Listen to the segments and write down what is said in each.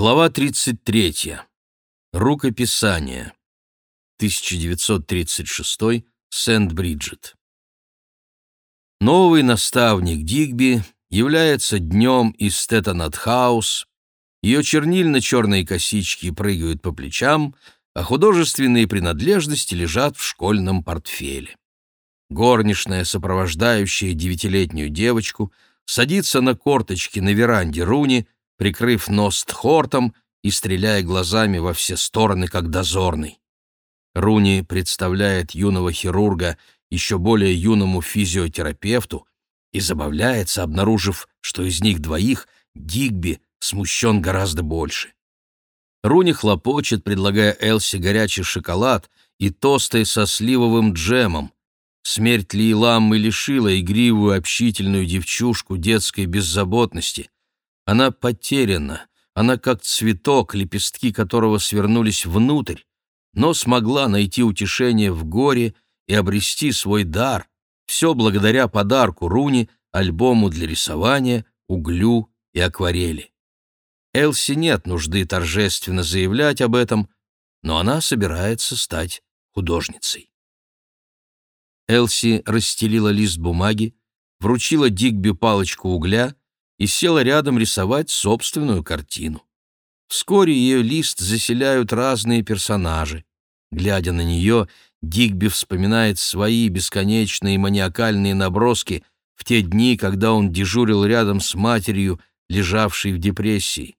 Глава 33. Рукописание. 1936. Сент-Бриджет. Новый наставник Дигби является днем из Стеттонат-хаус, ее чернильно-черные косички прыгают по плечам, а художественные принадлежности лежат в школьном портфеле. Горничная, сопровождающая девятилетнюю девочку, садится на корточки на веранде Руни, прикрыв нос тхортом и стреляя глазами во все стороны, как дозорный. Руни представляет юного хирурга еще более юному физиотерапевту и забавляется, обнаружив, что из них двоих Дигби смущен гораздо больше. Руни хлопочет, предлагая Элси горячий шоколад и тосты со сливовым джемом. Смерть Лейламмы лишила игривую общительную девчушку детской беззаботности, она потеряна, она как цветок, лепестки которого свернулись внутрь, но смогла найти утешение в горе и обрести свой дар, все благодаря подарку Руни, альбому для рисования, углю и акварели. Элси нет нужды торжественно заявлять об этом, но она собирается стать художницей. Элси расстелила лист бумаги, вручила Дигби палочку угля и села рядом рисовать собственную картину. Вскоре ее лист заселяют разные персонажи. Глядя на нее, Дигби вспоминает свои бесконечные маниакальные наброски в те дни, когда он дежурил рядом с матерью, лежавшей в депрессии.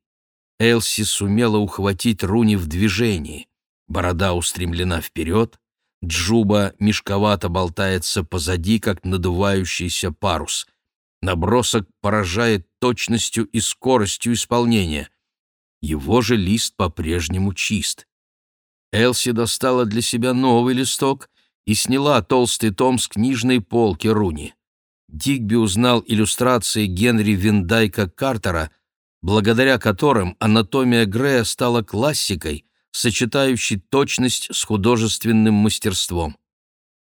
Элси сумела ухватить Руни в движении. Борода устремлена вперед, Джуба мешковато болтается позади, как надувающийся парус — Набросок поражает точностью и скоростью исполнения. Его же лист по-прежнему чист. Элси достала для себя новый листок и сняла толстый том с книжной полки Руни. Дигби узнал иллюстрации Генри Виндайка Картера, благодаря которым анатомия Грея стала классикой, сочетающей точность с художественным мастерством.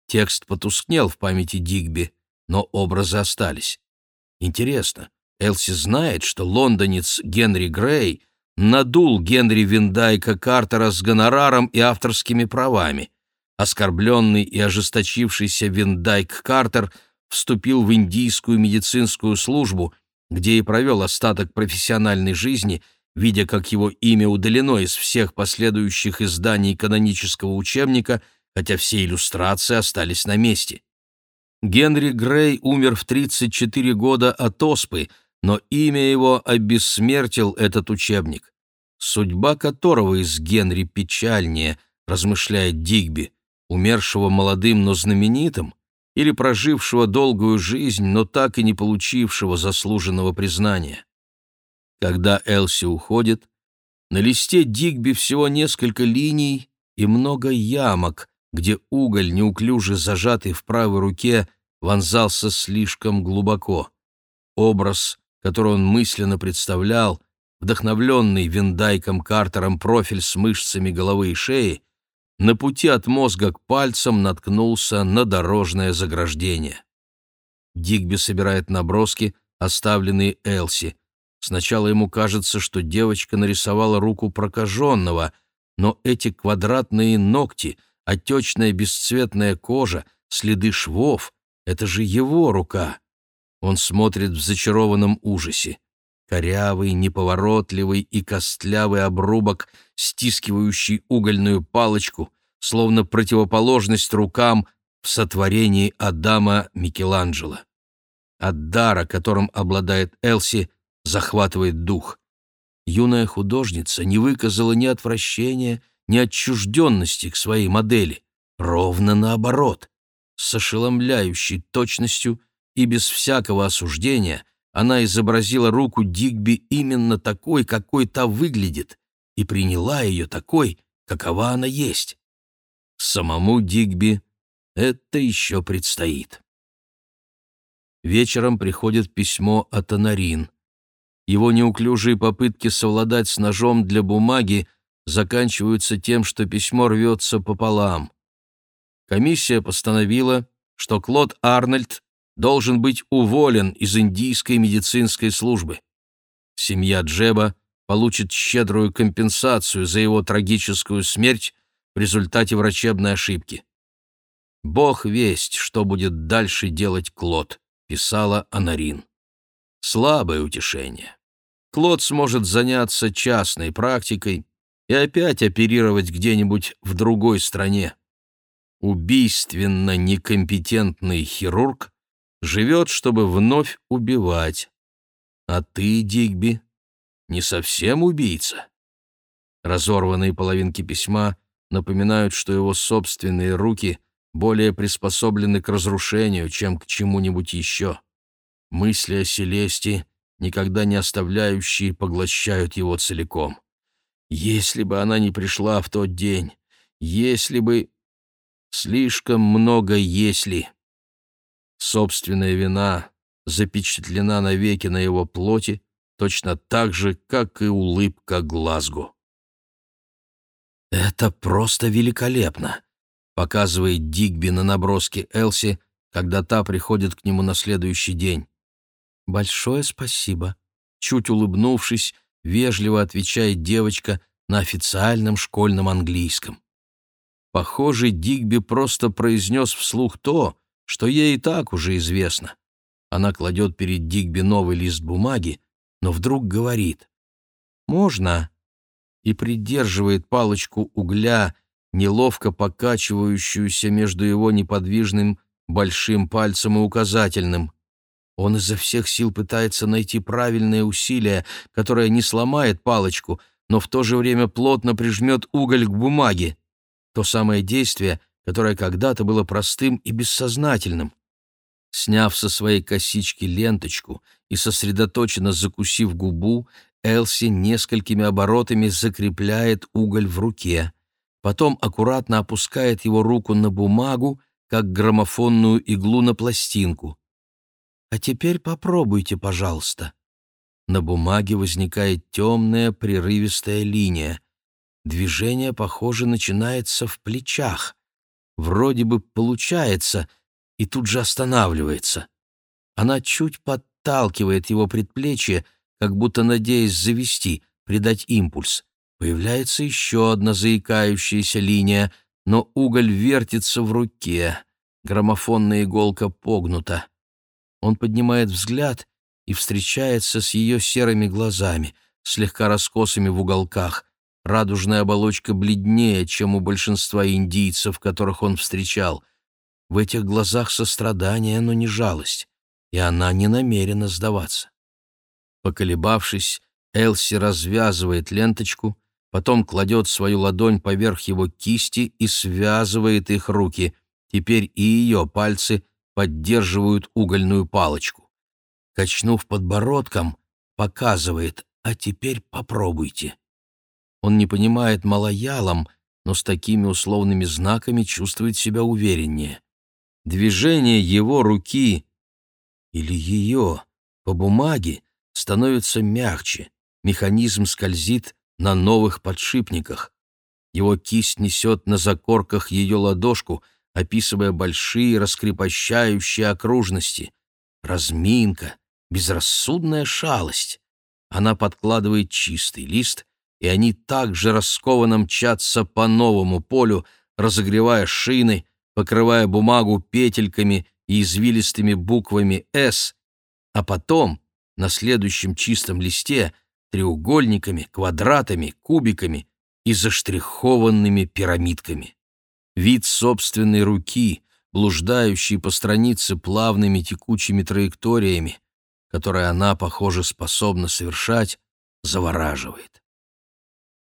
Текст потускнел в памяти Дигби, но образы остались. Интересно, Элси знает, что лондонец Генри Грей надул Генри Виндайка Картера с гонораром и авторскими правами. Оскорбленный и ожесточившийся Виндайк Картер вступил в индийскую медицинскую службу, где и провел остаток профессиональной жизни, видя, как его имя удалено из всех последующих изданий канонического учебника, хотя все иллюстрации остались на месте. Генри Грей умер в 34 года от оспы, но имя его обессмертил этот учебник. Судьба которого из Генри печальнее, размышляет Дигби, умершего молодым, но знаменитым, или прожившего долгую жизнь, но так и не получившего заслуженного признания. Когда Элси уходит, на листе Дигби всего несколько линий и много ямок, где уголь, неуклюже зажатый в правой руке, вонзался слишком глубоко. Образ, который он мысленно представлял, вдохновленный Виндайком Картером профиль с мышцами головы и шеи, на пути от мозга к пальцам наткнулся на дорожное заграждение. Дигби собирает наброски, оставленные Элси. Сначала ему кажется, что девочка нарисовала руку прокаженного, но эти квадратные ногти — отечная бесцветная кожа, следы швов — это же его рука. Он смотрит в зачарованном ужасе. Корявый, неповоротливый и костлявый обрубок, стискивающий угольную палочку, словно противоположность рукам в сотворении Адама Микеланджело. От дара, которым обладает Элси, захватывает дух. Юная художница не выказала ни отвращения, ни отчужденности к своей модели, ровно наоборот. С ошеломляющей точностью и без всякого осуждения она изобразила руку Дигби именно такой, какой та выглядит, и приняла ее такой, какова она есть. Самому Дигби это еще предстоит. Вечером приходит письмо от Анарин. Его неуклюжие попытки совладать с ножом для бумаги — заканчиваются тем, что письмо рвется пополам. Комиссия постановила, что Клод Арнольд должен быть уволен из индийской медицинской службы. Семья Джеба получит щедрую компенсацию за его трагическую смерть в результате врачебной ошибки. «Бог весть, что будет дальше делать Клод», — писала Анарин. Слабое утешение. Клод сможет заняться частной практикой и опять оперировать где-нибудь в другой стране. Убийственно некомпетентный хирург живет, чтобы вновь убивать. А ты, Дигби, не совсем убийца. Разорванные половинки письма напоминают, что его собственные руки более приспособлены к разрушению, чем к чему-нибудь еще. Мысли о Селесте, никогда не оставляющие, поглощают его целиком. Если бы она не пришла в тот день, если бы... Слишком много «если». Собственная вина запечатлена навеки на его плоти, точно так же, как и улыбка Глазго. «Это просто великолепно», — показывает Дигби на наброске Элси, когда та приходит к нему на следующий день. «Большое спасибо», — чуть улыбнувшись, вежливо отвечает девочка на официальном школьном английском. Похоже, Дигби просто произнес вслух то, что ей и так уже известно. Она кладет перед Дигби новый лист бумаги, но вдруг говорит «Можно?» и придерживает палочку угля, неловко покачивающуюся между его неподвижным большим пальцем и указательным. Он изо всех сил пытается найти правильное усилие, которое не сломает палочку, но в то же время плотно прижмет уголь к бумаге. То самое действие, которое когда-то было простым и бессознательным. Сняв со своей косички ленточку и сосредоточенно закусив губу, Элси несколькими оборотами закрепляет уголь в руке. Потом аккуратно опускает его руку на бумагу, как граммофонную иглу на пластинку. А теперь попробуйте, пожалуйста. На бумаге возникает темная прерывистая линия. Движение, похоже, начинается в плечах. Вроде бы получается, и тут же останавливается. Она чуть подталкивает его предплечье, как будто надеясь завести, придать импульс. Появляется еще одна заикающаяся линия, но уголь вертится в руке. Граммофонная иголка погнута. Он поднимает взгляд и встречается с ее серыми глазами, слегка раскосыми в уголках. Радужная оболочка бледнее, чем у большинства индийцев, которых он встречал. В этих глазах сострадание, но не жалость, и она не намерена сдаваться. Поколебавшись, Элси развязывает ленточку, потом кладет свою ладонь поверх его кисти и связывает их руки. Теперь и ее пальцы поддерживают угольную палочку. Качнув подбородком, показывает «А теперь попробуйте». Он не понимает малоялом, но с такими условными знаками чувствует себя увереннее. Движение его руки или ее по бумаге становится мягче, механизм скользит на новых подшипниках. Его кисть несет на закорках ее ладошку — описывая большие раскрепощающие окружности. Разминка, безрассудная шалость. Она подкладывает чистый лист, и они также раскованно мчатся по новому полю, разогревая шины, покрывая бумагу петельками и извилистыми буквами «С», а потом на следующем чистом листе треугольниками, квадратами, кубиками и заштрихованными пирамидками. Вид собственной руки, блуждающей по странице плавными текучими траекториями, которые она, похоже, способна совершать, завораживает.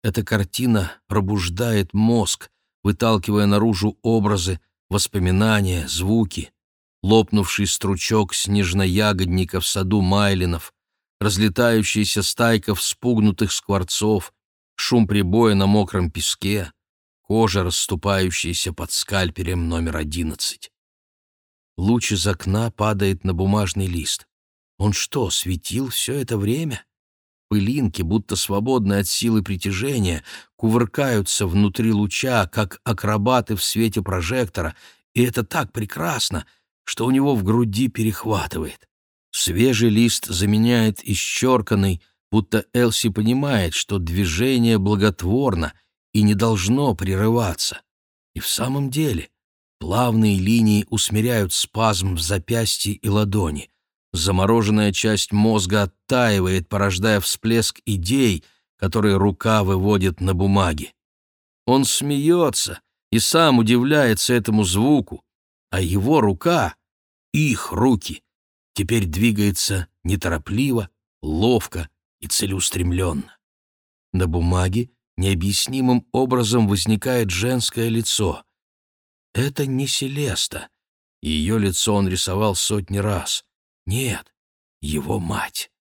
Эта картина пробуждает мозг, выталкивая наружу образы, воспоминания, звуки, лопнувший стручок снежноягодника в саду Майлинов, разлетающаяся стайка вспугнутых скворцов, шум прибоя на мокром песке, кожа, расступающаяся под скальперем номер одиннадцать. Луч из окна падает на бумажный лист. Он что, светил все это время? Пылинки, будто свободные от силы притяжения, кувыркаются внутри луча, как акробаты в свете прожектора, и это так прекрасно, что у него в груди перехватывает. Свежий лист заменяет исчерканный, будто Элси понимает, что движение благотворно и не должно прерываться. И в самом деле плавные линии усмиряют спазм в запястье и ладони. Замороженная часть мозга оттаивает, порождая всплеск идей, которые рука выводит на бумаге. Он смеется и сам удивляется этому звуку, а его рука, их руки, теперь двигается неторопливо, ловко и целеустремленно. На бумаге необъяснимым образом возникает женское лицо. Это не Селеста. Ее лицо он рисовал сотни раз. Нет, его мать.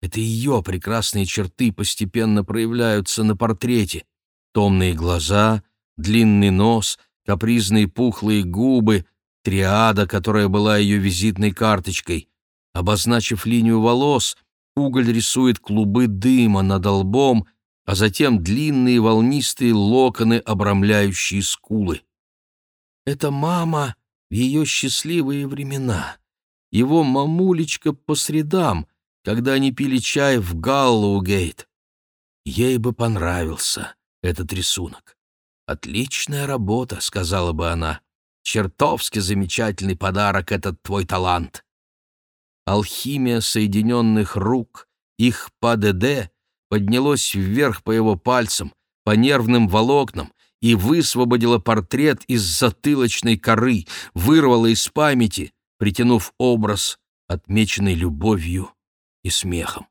Это ее прекрасные черты постепенно проявляются на портрете. Томные глаза, длинный нос, капризные пухлые губы, триада, которая была ее визитной карточкой. Обозначив линию волос, уголь рисует клубы дыма над лбом, а затем длинные волнистые локоны, обрамляющие скулы. Это мама в ее счастливые времена. Его мамулечка по средам, когда они пили чай в Галлоугейт. Ей бы понравился этот рисунок. «Отличная работа», — сказала бы она. «Чертовски замечательный подарок этот твой талант». Алхимия соединенных рук, их ПДД, поднялось вверх по его пальцам, по нервным волокнам, и высвободила портрет из затылочной коры, вырвала из памяти, притянув образ, отмеченный любовью и смехом.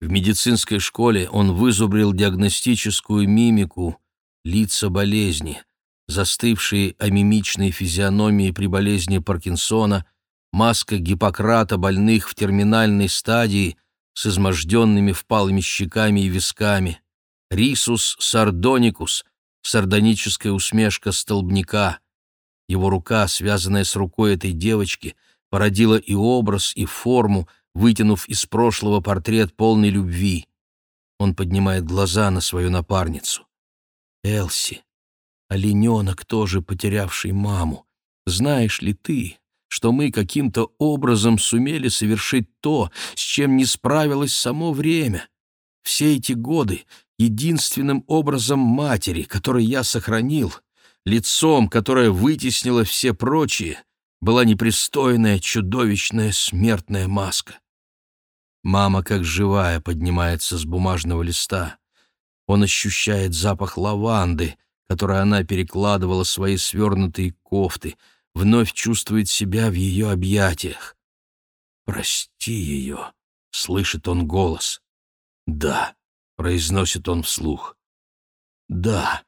В медицинской школе он вызубрил диагностическую мимику, лица болезни, застывшие амимичные физиономии при болезни Паркинсона, маска Гиппократа больных в терминальной стадии с изможденными впалыми щеками и висками, рисус сардоникус, сардоническая усмешка столбняка. Его рука, связанная с рукой этой девочки, породила и образ, и форму, вытянув из прошлого портрет полной любви. Он поднимает глаза на свою напарницу. «Элси, олененок, тоже потерявший маму, знаешь ли ты, что мы каким-то образом сумели совершить то, с чем не справилось само время? Все эти годы единственным образом матери, который я сохранил, лицом, которое вытеснило все прочие, была непристойная, чудовищная смертная маска. Мама, как живая, поднимается с бумажного листа. Он ощущает запах лаванды, который она перекладывала свои свернутые кофты, вновь чувствует себя в ее объятиях. «Прости ее», — слышит он голос. «Да», — произносит он вслух. «Да».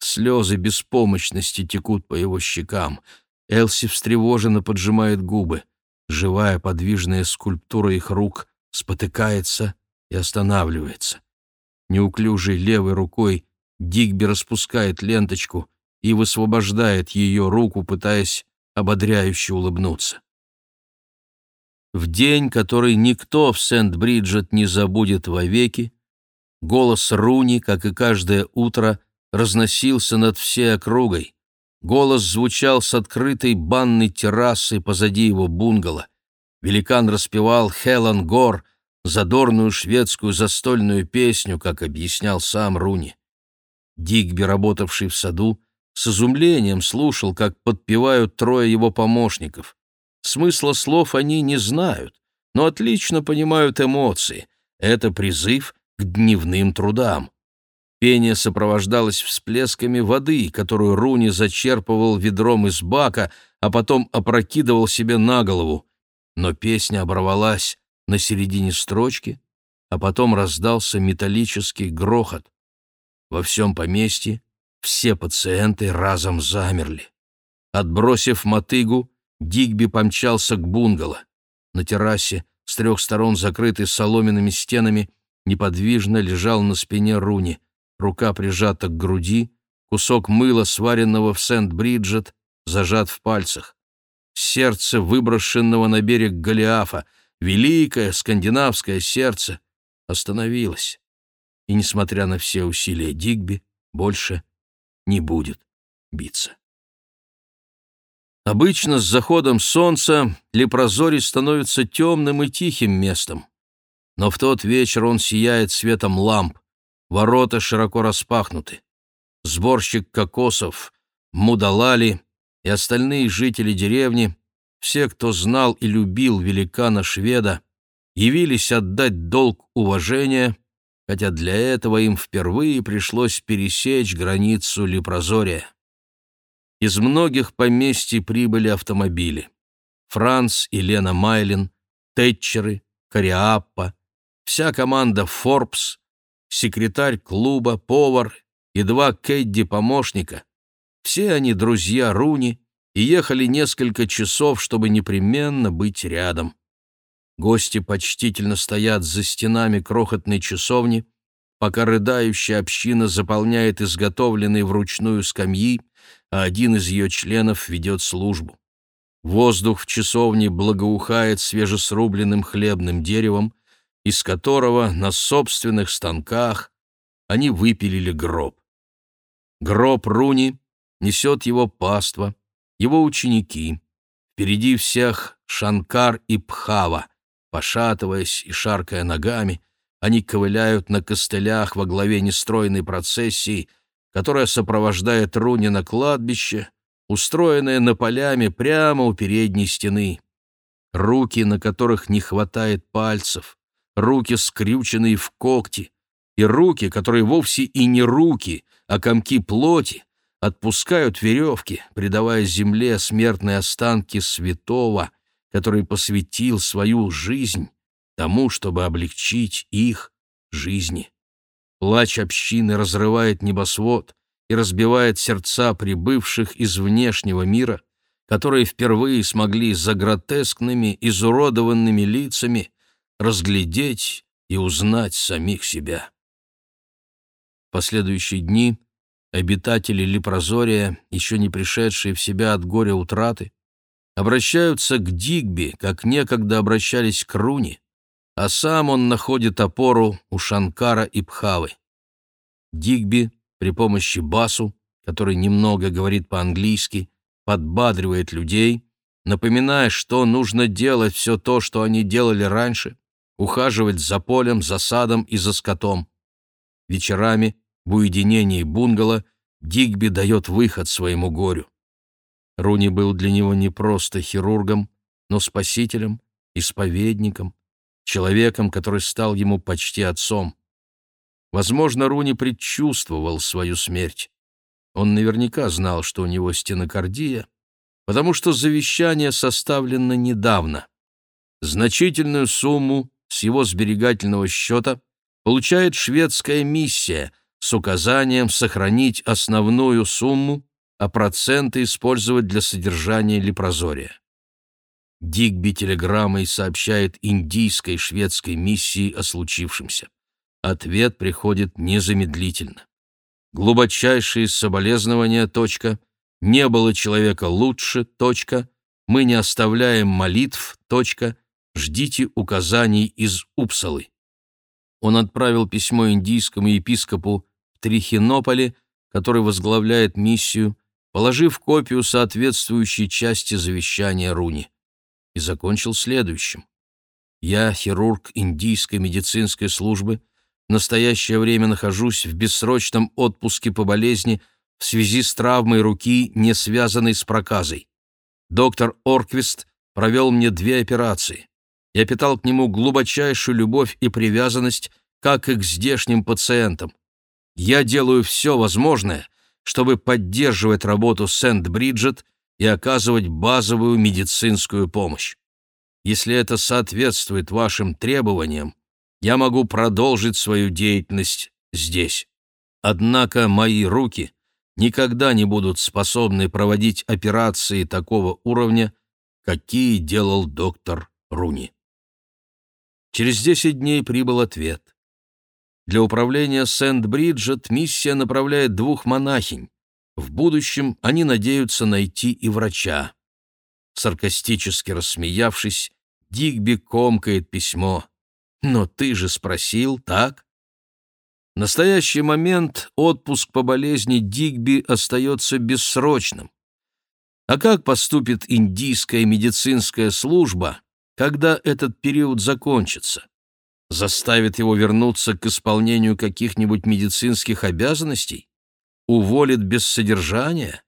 Слезы беспомощности текут по его щекам. Элси встревоженно поджимает губы. Живая подвижная скульптура их рук спотыкается и останавливается. Неуклюжей левой рукой Дигби распускает ленточку и высвобождает ее руку, пытаясь ободряюще улыбнуться. В день, который никто в Сент-Бриджет не забудет вовеки, голос Руни, как и каждое утро, разносился над всей округой. Голос звучал с открытой банной террасы позади его бунгало. Великан распевал Хелен Гор, задорную шведскую застольную песню, как объяснял сам Руни. Дигби, работавший в саду, с изумлением слушал, как подпевают трое его помощников. Смысла слов они не знают, но отлично понимают эмоции. Это призыв к дневным трудам. Пение сопровождалось всплесками воды, которую Руни зачерпывал ведром из бака, а потом опрокидывал себе на голову. Но песня оборвалась на середине строчки, а потом раздался металлический грохот. Во всем поместье все пациенты разом замерли. Отбросив мотыгу, Дигби помчался к бунгало. На террасе, с трех сторон закрытой соломенными стенами, неподвижно лежал на спине Руни — рука прижата к груди, кусок мыла, сваренного в Сент-Бриджет, зажат в пальцах. Сердце выброшенного на берег Голиафа, великое скандинавское сердце, остановилось. И, несмотря на все усилия Дигби, больше не будет биться. Обычно с заходом солнца Лепрозорий становится темным и тихим местом. но в тот вечер он сияет светом ламп, ворота широко распахнуты. Сборщик кокосов, Мудалали и остальные жители деревни, все, кто знал и любил великана-шведа, явились отдать долг уважения, хотя для этого им впервые пришлось пересечь границу Лепрозория. Из многих поместий прибыли автомобили. Франц и Лена Майлин, Тэтчеры, Кориаппа, вся команда «Форбс», секретарь клуба, повар и два Кэдди-помощника. Все они друзья Руни и ехали несколько часов, чтобы непременно быть рядом. Гости почтительно стоят за стенами крохотной часовни, пока рыдающая община заполняет изготовленные вручную скамьи, а один из ее членов ведет службу. Воздух в часовне благоухает свежесрубленным хлебным деревом, из которого на собственных станках они выпилили гроб. Гроб Руни несет его паства, его ученики. Впереди всех Шанкар и Пхава. Пошатываясь и шаркая ногами, они ковыляют на костылях во главе нестройной процессии, которая сопровождает Руни на кладбище, устроенное на полями прямо у передней стены. Руки, на которых не хватает пальцев, руки, скрюченные в когти, и руки, которые вовсе и не руки, а комки плоти, отпускают веревки, придавая земле смертные останки святого, который посвятил свою жизнь тому, чтобы облегчить их жизни. Плач общины разрывает небосвод и разбивает сердца прибывших из внешнего мира, которые впервые смогли за гротескными, изуродованными лицами разглядеть и узнать самих себя. В последующие дни обитатели Лепрозория, еще не пришедшие в себя от горя утраты, обращаются к Дигби, как некогда обращались к Руни, а сам он находит опору у Шанкара и Пхавы. Дигби при помощи басу, который немного говорит по-английски, подбадривает людей, напоминая, что нужно делать все то, что они делали раньше, ухаживать за полем, за садом и за скотом. Вечерами в уединении бунгало Дигби дает выход своему горю. Руни был для него не просто хирургом, но спасителем, исповедником, человеком, который стал ему почти отцом. Возможно, Руни предчувствовал свою смерть. Он наверняка знал, что у него стенокардия, потому что завещание составлено недавно. Значительную сумму с его сберегательного счета получает шведская миссия с указанием сохранить основную сумму, а проценты использовать для содержания лепрозория. Дигби телеграммой сообщает индийской шведской миссии о случившемся. Ответ приходит незамедлительно. Глубочайшие соболезнования, точка. Не было человека лучше, точка. Мы не оставляем молитв, точка. Ждите указаний из Упсалы. Он отправил письмо индийскому епископу в Трихинополе, который возглавляет миссию, положив копию соответствующей части завещания Руни, и закончил следующим. «Я, хирург индийской медицинской службы, в настоящее время нахожусь в бессрочном отпуске по болезни в связи с травмой руки, не связанной с проказой. Доктор Орквист провел мне две операции. Я питал к нему глубочайшую любовь и привязанность, как и к здешним пациентам. Я делаю все возможное, чтобы поддерживать работу Сент-Бриджет и оказывать базовую медицинскую помощь. Если это соответствует вашим требованиям, я могу продолжить свою деятельность здесь. Однако мои руки никогда не будут способны проводить операции такого уровня, какие делал доктор Руни. Через 10 дней прибыл ответ. Для управления Сент-Бриджет миссия направляет двух монахинь. В будущем они надеются найти и врача. Саркастически рассмеявшись, Дигби комкает письмо. «Но ты же спросил, так?» В настоящий момент отпуск по болезни Дигби остается бессрочным. А как поступит индийская медицинская служба, когда этот период закончится? Заставит его вернуться к исполнению каких-нибудь медицинских обязанностей? Уволит без содержания?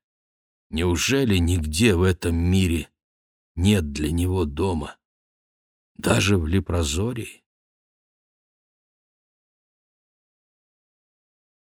Неужели нигде в этом мире нет для него дома? Даже в Лепрозории?